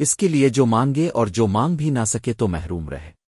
اس کے لیے جو مانگے اور جو مانگ بھی نہ سکے تو محروم رہے۔